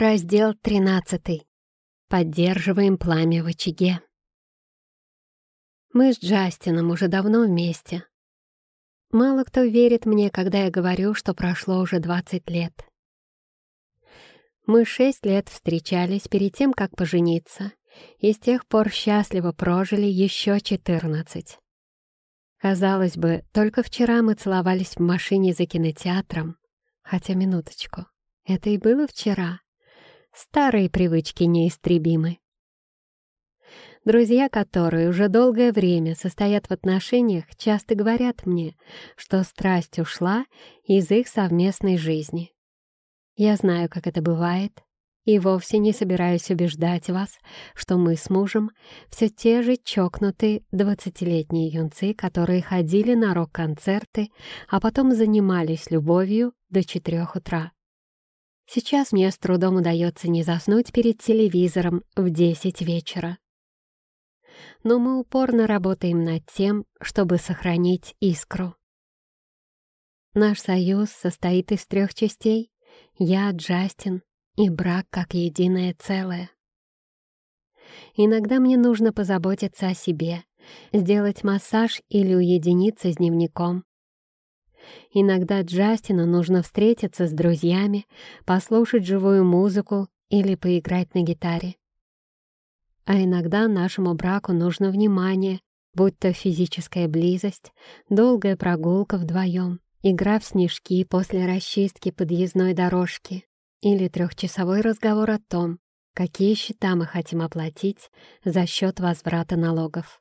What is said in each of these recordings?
Раздел 13. Поддерживаем пламя в очаге. Мы с Джастином уже давно вместе. Мало кто верит мне, когда я говорю, что прошло уже 20 лет. Мы шесть лет встречались перед тем, как пожениться, и с тех пор счастливо прожили еще 14. Казалось бы, только вчера мы целовались в машине за кинотеатром, хотя минуточку, это и было вчера. Старые привычки неистребимы. Друзья, которые уже долгое время состоят в отношениях, часто говорят мне, что страсть ушла из их совместной жизни. Я знаю, как это бывает, и вовсе не собираюсь убеждать вас, что мы с мужем все те же чокнутые двадцатилетние юнцы, которые ходили на рок-концерты, а потом занимались любовью до четырех утра. Сейчас мне с трудом удается не заснуть перед телевизором в десять вечера. Но мы упорно работаем над тем, чтобы сохранить искру. Наш союз состоит из трех частей — я, Джастин и брак как единое целое. Иногда мне нужно позаботиться о себе, сделать массаж или уединиться с дневником. Иногда Джастину нужно встретиться с друзьями, послушать живую музыку или поиграть на гитаре. А иногда нашему браку нужно внимание, будь то физическая близость, долгая прогулка вдвоем, игра в снежки после расчистки подъездной дорожки или трехчасовой разговор о том, какие счета мы хотим оплатить за счет возврата налогов.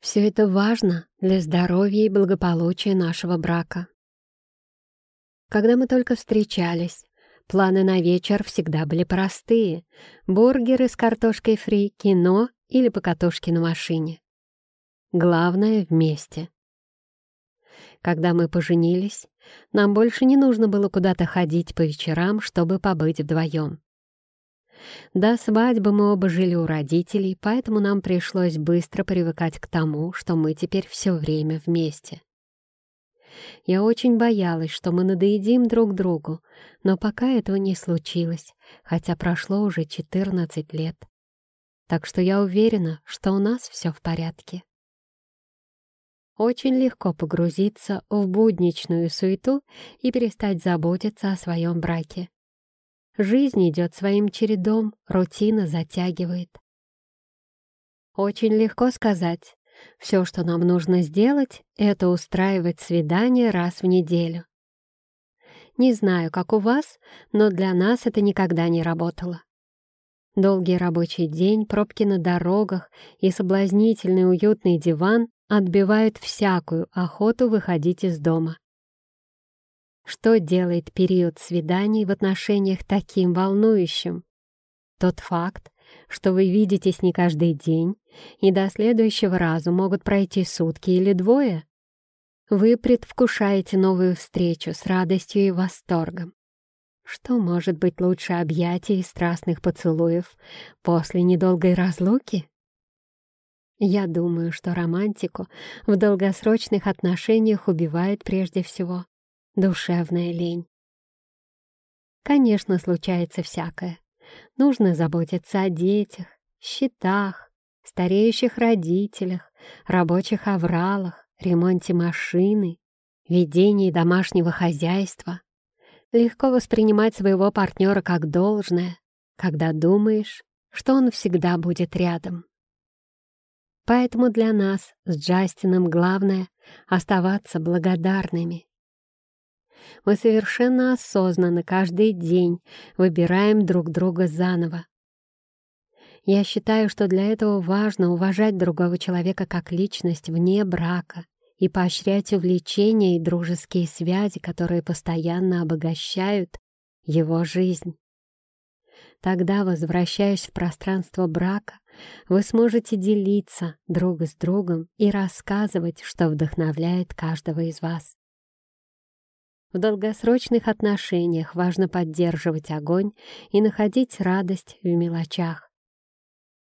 Все это важно для здоровья и благополучия нашего брака. Когда мы только встречались, планы на вечер всегда были простые. Бургеры с картошкой фри, кино или покатушки на машине. Главное — вместе. Когда мы поженились, нам больше не нужно было куда-то ходить по вечерам, чтобы побыть вдвоем. До свадьбы мы оба жили у родителей, поэтому нам пришлось быстро привыкать к тому, что мы теперь все время вместе. Я очень боялась, что мы надоедим друг другу, но пока этого не случилось, хотя прошло уже 14 лет. Так что я уверена, что у нас все в порядке. Очень легко погрузиться в будничную суету и перестать заботиться о своем браке. Жизнь идет своим чередом, рутина затягивает. Очень легко сказать. Все, что нам нужно сделать, это устраивать свидание раз в неделю. Не знаю, как у вас, но для нас это никогда не работало. Долгий рабочий день, пробки на дорогах и соблазнительный уютный диван отбивают всякую охоту выходить из дома. Что делает период свиданий в отношениях таким волнующим? Тот факт, что вы видитесь не каждый день, и до следующего раза могут пройти сутки или двое. Вы предвкушаете новую встречу с радостью и восторгом. Что может быть лучше объятий и страстных поцелуев после недолгой разлуки? Я думаю, что романтику в долгосрочных отношениях убивает прежде всего душевная лень. Конечно, случается всякое. Нужно заботиться о детях, счетах, стареющих родителях, рабочих авралах, ремонте машины, ведении домашнего хозяйства. Легко воспринимать своего партнера как должное, когда думаешь, что он всегда будет рядом. Поэтому для нас с Джастином главное — оставаться благодарными. Мы совершенно осознанно каждый день выбираем друг друга заново. Я считаю, что для этого важно уважать другого человека как личность вне брака и поощрять увлечения и дружеские связи, которые постоянно обогащают его жизнь. Тогда, возвращаясь в пространство брака, вы сможете делиться друг с другом и рассказывать, что вдохновляет каждого из вас. В долгосрочных отношениях важно поддерживать огонь и находить радость в мелочах.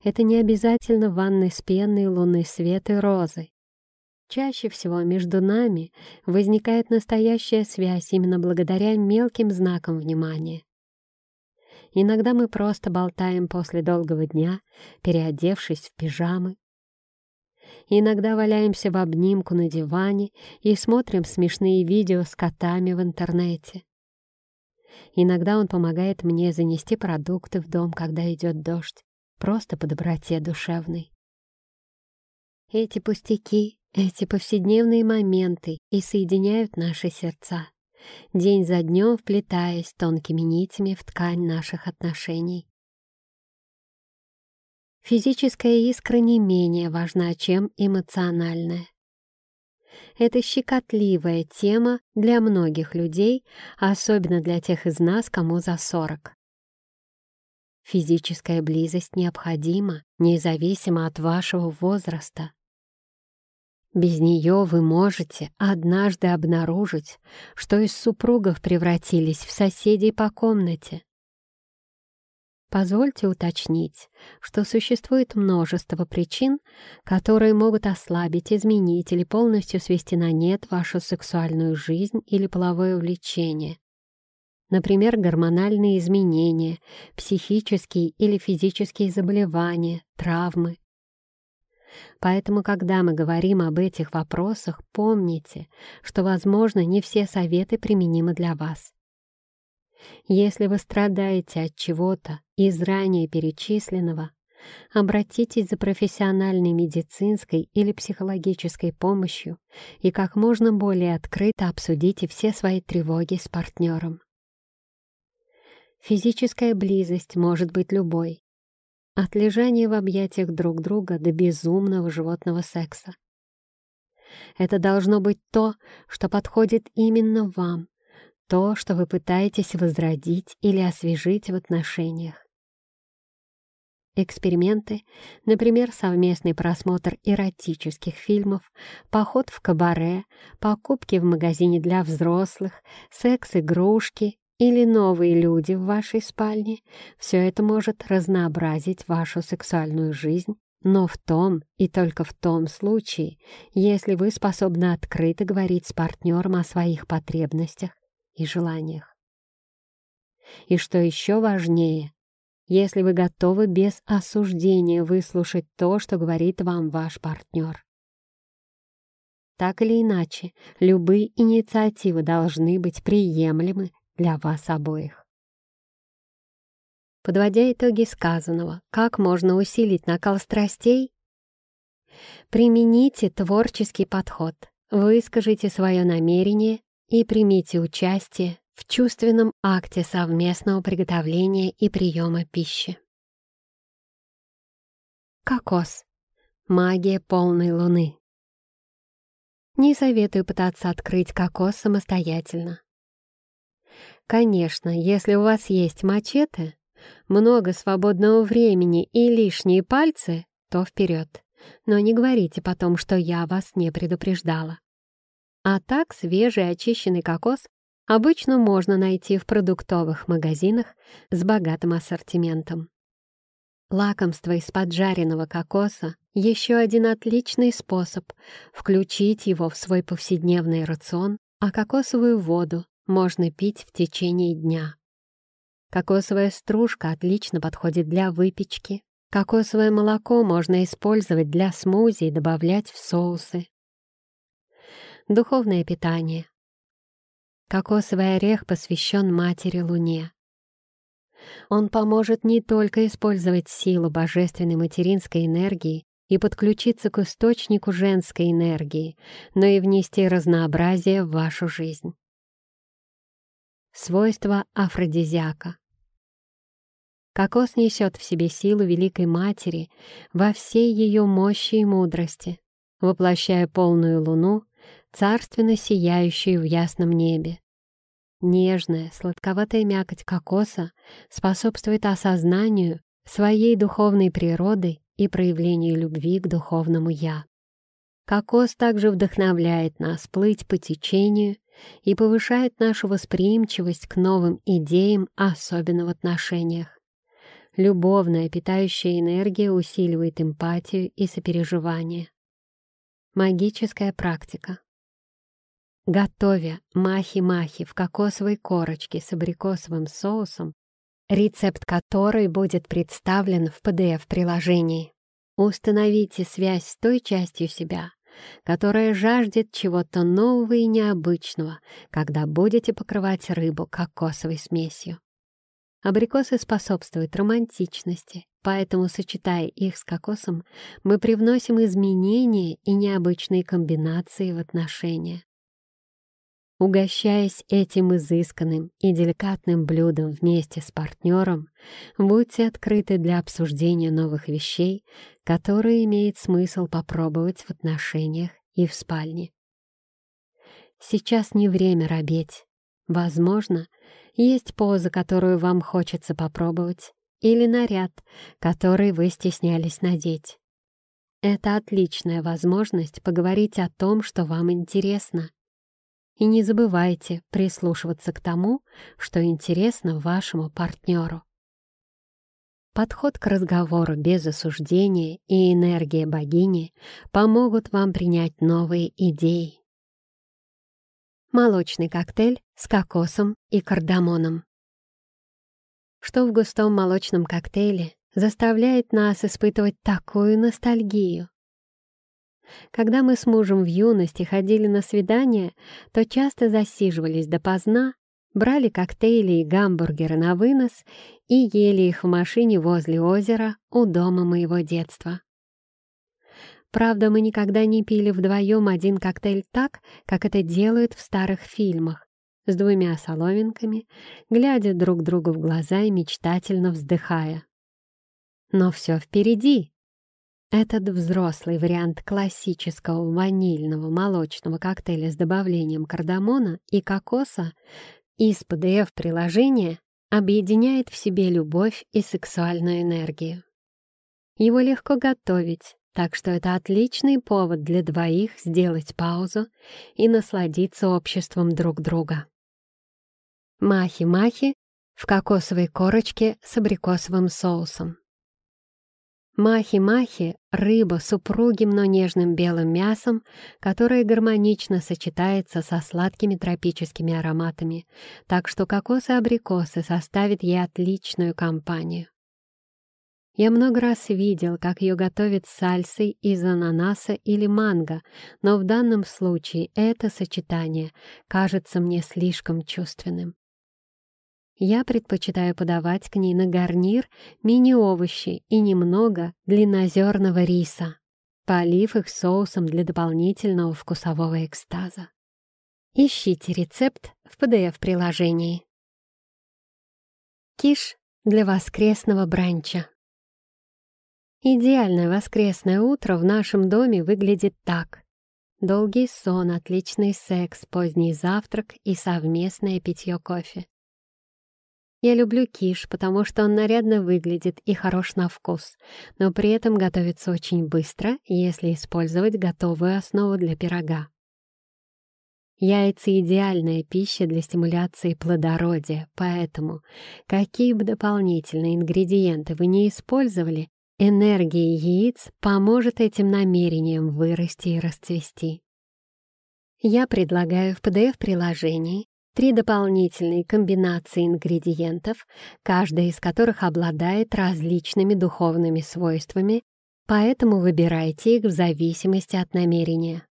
Это не обязательно ванны с пеной, лунный свет и розы. Чаще всего между нами возникает настоящая связь именно благодаря мелким знакам внимания. Иногда мы просто болтаем после долгого дня, переодевшись в пижамы. Иногда валяемся в обнимку на диване и смотрим смешные видео с котами в интернете. Иногда он помогает мне занести продукты в дом, когда идет дождь, просто по доброте душевной. Эти пустяки, эти повседневные моменты и соединяют наши сердца, день за днем вплетаясь тонкими нитями в ткань наших отношений. Физическая искра не менее важна, чем эмоциональная. Это щекотливая тема для многих людей, особенно для тех из нас, кому за 40. Физическая близость необходима, независимо от вашего возраста. Без нее вы можете однажды обнаружить, что из супругов превратились в соседей по комнате. Позвольте уточнить, что существует множество причин, которые могут ослабить, изменить или полностью свести на нет вашу сексуальную жизнь или половое увлечение. Например, гормональные изменения, психические или физические заболевания, травмы. Поэтому, когда мы говорим об этих вопросах, помните, что, возможно, не все советы применимы для вас. Если вы страдаете от чего-то из ранее перечисленного, обратитесь за профессиональной медицинской или психологической помощью и как можно более открыто обсудите все свои тревоги с партнером. Физическая близость может быть любой. От лежания в объятиях друг друга до безумного животного секса. Это должно быть то, что подходит именно вам, то, что вы пытаетесь возродить или освежить в отношениях. Эксперименты, например, совместный просмотр эротических фильмов, поход в кабаре, покупки в магазине для взрослых, секс-игрушки или новые люди в вашей спальне, все это может разнообразить вашу сексуальную жизнь, но в том и только в том случае, если вы способны открыто говорить с партнером о своих потребностях и желаниях. И что еще важнее, если вы готовы без осуждения выслушать то, что говорит вам ваш партнер. Так или иначе, любые инициативы должны быть приемлемы для вас обоих. Подводя итоги сказанного, как можно усилить накал страстей? Примените творческий подход, выскажите свое намерение и примите участие в чувственном акте совместного приготовления и приема пищи. Кокос. Магия полной луны. Не советую пытаться открыть кокос самостоятельно. Конечно, если у вас есть мачете, много свободного времени и лишние пальцы, то вперед. Но не говорите потом, что я вас не предупреждала. А так свежий очищенный кокос обычно можно найти в продуктовых магазинах с богатым ассортиментом. Лакомство из поджаренного кокоса — еще один отличный способ включить его в свой повседневный рацион, а кокосовую воду можно пить в течение дня. Кокосовая стружка отлично подходит для выпечки. Кокосовое молоко можно использовать для смузи и добавлять в соусы духовное питание. Кокосовый орех посвящен Матери Луне. Он поможет не только использовать силу божественной материнской энергии и подключиться к источнику женской энергии, но и внести разнообразие в вашу жизнь. Свойства афродизиака. Кокос несет в себе силу Великой Матери во всей ее мощи и мудрости, воплощая полную луну царственно сияющую в ясном небе. Нежная, сладковатая мякоть кокоса способствует осознанию своей духовной природы и проявлению любви к духовному «я». Кокос также вдохновляет нас плыть по течению и повышает нашу восприимчивость к новым идеям, особенно в отношениях. Любовная питающая энергия усиливает эмпатию и сопереживание. Магическая практика. Готовя махи-махи в кокосовой корочке с абрикосовым соусом, рецепт которой будет представлен в PDF-приложении. Установите связь с той частью себя, которая жаждет чего-то нового и необычного, когда будете покрывать рыбу кокосовой смесью. Абрикосы способствуют романтичности, поэтому, сочетая их с кокосом, мы привносим изменения и необычные комбинации в отношения. Угощаясь этим изысканным и деликатным блюдом вместе с партнером, будьте открыты для обсуждения новых вещей, которые имеет смысл попробовать в отношениях и в спальне. Сейчас не время робеть. Возможно, есть поза, которую вам хочется попробовать, или наряд, который вы стеснялись надеть. Это отличная возможность поговорить о том, что вам интересно. И не забывайте прислушиваться к тому, что интересно вашему партнеру. Подход к разговору без осуждения и энергия богини помогут вам принять новые идеи молочный коктейль с кокосом и кардамоном. Что в густом молочном коктейле заставляет нас испытывать такую ностальгию? Когда мы с мужем в юности ходили на свидания, то часто засиживались допоздна, брали коктейли и гамбургеры на вынос и ели их в машине возле озера у дома моего детства. Правда, мы никогда не пили вдвоем один коктейль так, как это делают в старых фильмах, с двумя соломинками, глядя друг другу в глаза и мечтательно вздыхая. Но все впереди. Этот взрослый вариант классического ванильного молочного коктейля с добавлением кардамона и кокоса из PDF-приложения объединяет в себе любовь и сексуальную энергию. Его легко готовить, так что это отличный повод для двоих сделать паузу и насладиться обществом друг друга. Махи-махи в кокосовой корочке с абрикосовым соусом. Махи-махи — рыба с упругим, но нежным белым мясом, которое гармонично сочетается со сладкими тропическими ароматами, так что кокос и абрикосы составят ей отличную компанию. Я много раз видел, как ее готовят с сальсой из ананаса или манго, но в данном случае это сочетание кажется мне слишком чувственным. Я предпочитаю подавать к ней на гарнир мини-овощи и немного длиннозерного риса, полив их соусом для дополнительного вкусового экстаза. Ищите рецепт в PDF-приложении. Киш для воскресного бранча. Идеальное воскресное утро в нашем доме выглядит так. Долгий сон, отличный секс, поздний завтрак и совместное питье кофе. Я люблю киш, потому что он нарядно выглядит и хорош на вкус, но при этом готовится очень быстро, если использовать готовую основу для пирога. Яйца — идеальная пища для стимуляции плодородия, поэтому какие бы дополнительные ингредиенты вы не использовали, Энергия яиц поможет этим намерениям вырасти и расцвести. Я предлагаю в PDF-приложении три дополнительные комбинации ингредиентов, каждая из которых обладает различными духовными свойствами, поэтому выбирайте их в зависимости от намерения.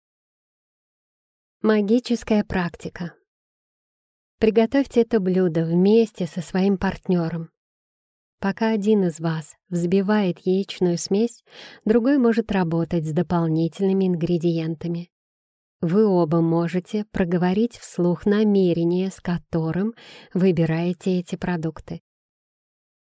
Магическая практика. Приготовьте это блюдо вместе со своим партнером. Пока один из вас взбивает яичную смесь, другой может работать с дополнительными ингредиентами. Вы оба можете проговорить вслух намерение, с которым выбираете эти продукты.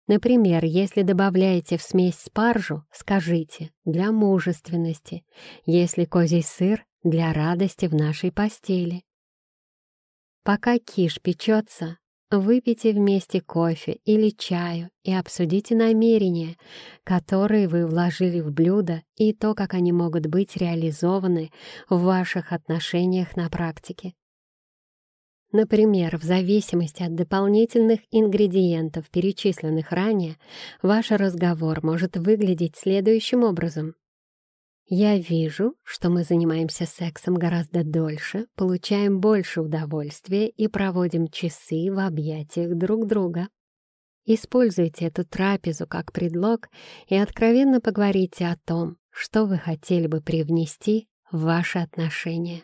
Например, если добавляете в смесь спаржу, скажите «для мужественности», если козий сыр — «для радости в нашей постели». Пока киш печется, Выпейте вместе кофе или чаю и обсудите намерения, которые вы вложили в блюдо и то, как они могут быть реализованы в ваших отношениях на практике. Например, в зависимости от дополнительных ингредиентов, перечисленных ранее, ваш разговор может выглядеть следующим образом. Я вижу, что мы занимаемся сексом гораздо дольше, получаем больше удовольствия и проводим часы в объятиях друг друга. Используйте эту трапезу как предлог и откровенно поговорите о том, что вы хотели бы привнести в ваши отношения.